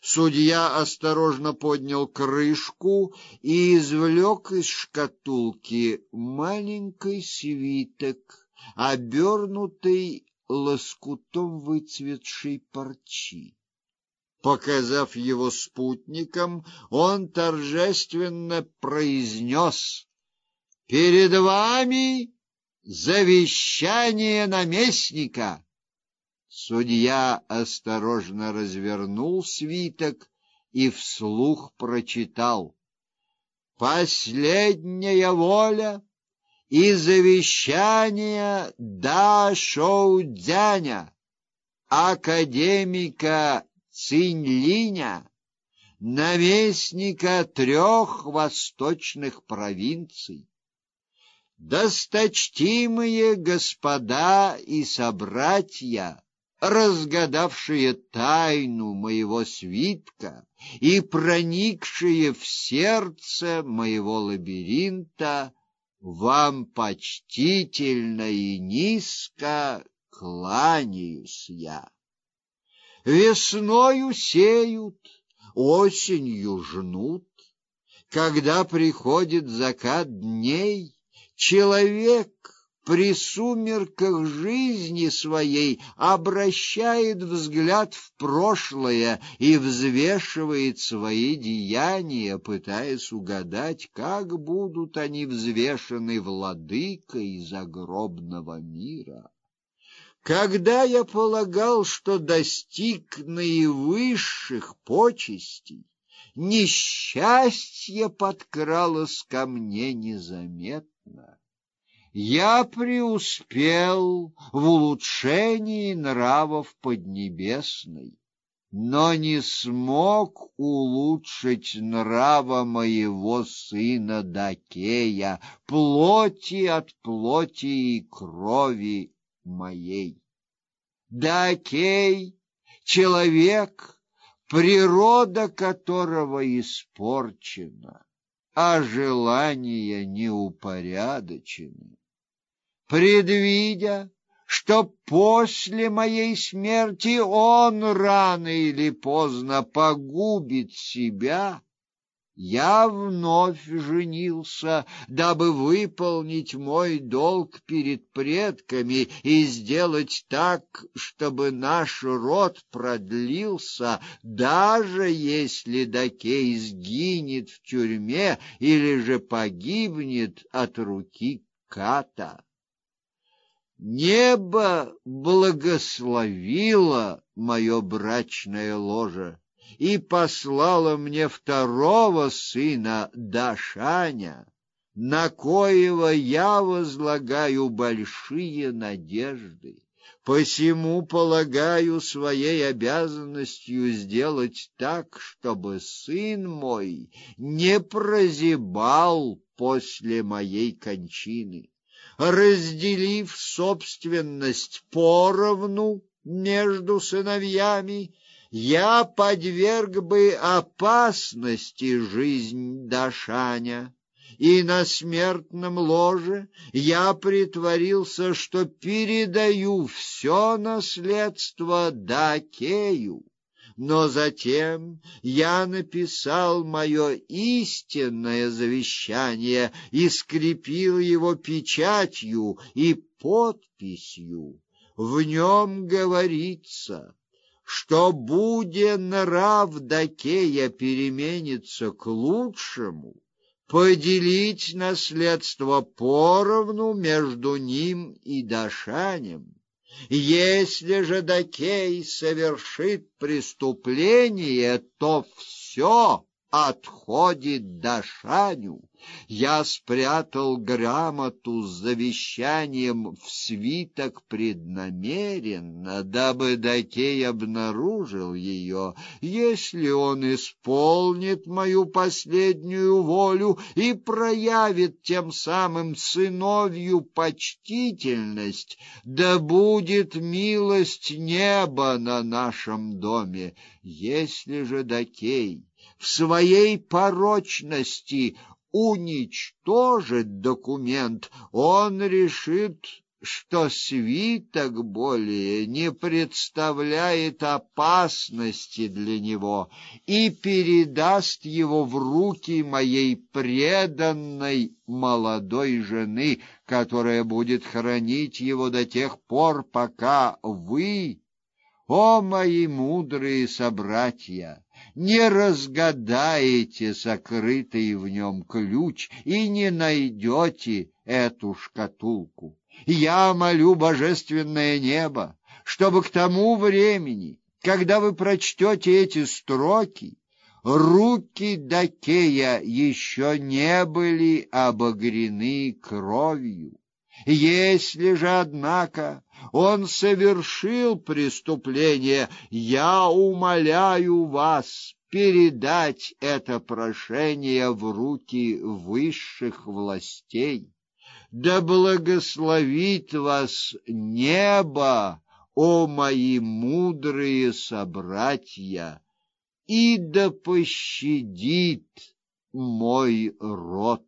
Судья осторожно поднял крышку и извлек из шкатулки маленький свиток, обернутый лоскутом выцветшей парчи. Показав его спутникам, он торжественно произнес «Перед вами завещание наместника!» Судья осторожно развернул свиток и вслух прочитал «Последняя воля и завещание Да Шоудзяня, академика Цинь-Линя, наместника трех восточных провинций. Досточтимые господа и собратья, разгадавшие тайну моего свитка и проникшие в сердце моего лабиринта, вам почтительно и низко кланяюсь я. Весною сеют, осенью жнут. Когда приходит закат дней, человек при сумерках жизни своей обращает взгляд в прошлое и взвешивает свои деяния, пытаясь угадать, как будут они взвешены владыкой загробного мира. Когда я полагал, что достиг наивысших почестей, несчастье подкралось ко мне незаметно. Я преуспел в улучшении нравов Поднебесной, но не смог улучшить нрава моего сына Дакея, плоти от плоти и крови моей. Дакей — человек, природа которого испорчена, а желания неупорядочены. Предвидя, что после моей смерти он рано или поздно погубит себя, я вновь женился, дабы выполнить мой долг перед предками и сделать так, чтобы наш род продлился, даже если Дакей сгинет в тюрьме или же погибнет от руки Ката. Небо благословило мое брачное ложе и послала мне второго сына Дашаня, на коего я возлагаю большие надежды. Посему полагаю своей обязанностью сделать так, чтобы сын мой не прозябал после моей кончины, разделив собственность поровну между сыновьями я подверг бы опасности жизнь Дашаня, и на смертном ложе я притворился, что передаю все наследство Дакею. Но затем я написал мое истинное завещание и скрепил его печатью и подписью. В нем говорится что буде нрав Дакея переменится к лучшему, поделить наследство поровну между ним и Дашанем. Если же Дакей совершит преступление, то все отходит Дашаню. Я спрятал грамоту с завещанием в свиток преднамеренно, дабы Дакей обнаружил ее, если он исполнит мою последнюю волю и проявит тем самым сыновью почтительность, да будет милость неба на нашем доме. Если же Дакей в своей порочности уничтожит документ, он решит что свиток более не представляет опасности для него и передаст его в руки моей преданной молодой жены, которая будет хранить его до тех пор, пока вы, о мои мудрые собратья, не разгадаете сокрытый в нем ключ и не найдете эту шкатулку. Я молю божественное небо, чтобы к тому времени, когда вы прочтете эти строки, руки Дакея еще не были обогрены кровью. Если же, однако, он совершил преступление, я умоляю вас передать это прошение в руки высших властей да благословит вас небо, о мои мудрые собратья, и да пощадит мой род.